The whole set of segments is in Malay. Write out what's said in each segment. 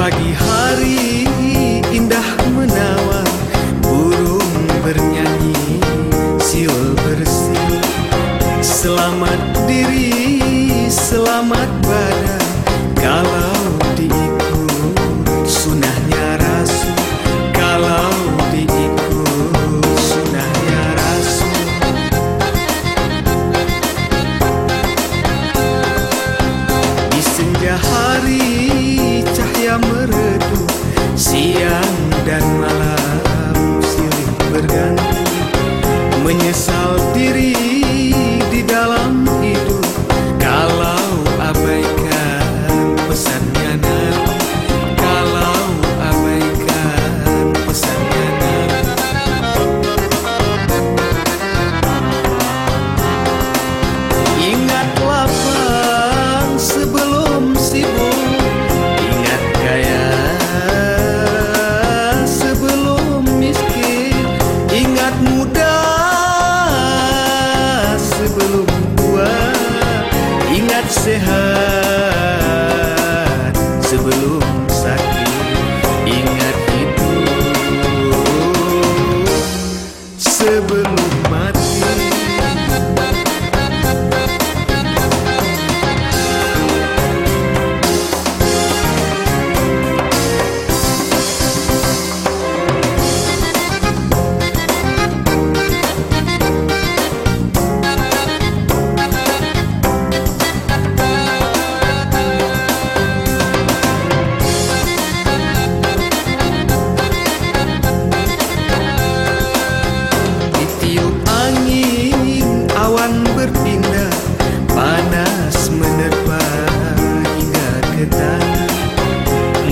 pagi hari indah menawan. yang dan sehat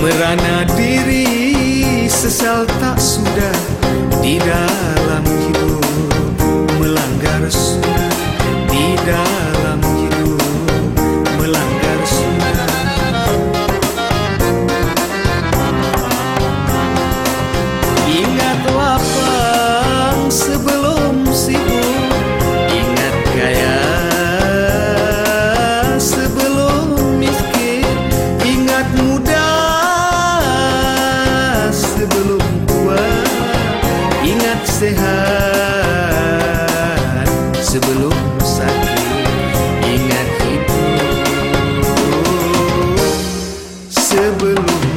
Merana diri sesal tak sudah Di dalam sebelum tua. Ingat sehat sebelum sakit. Ingat hidup sebelum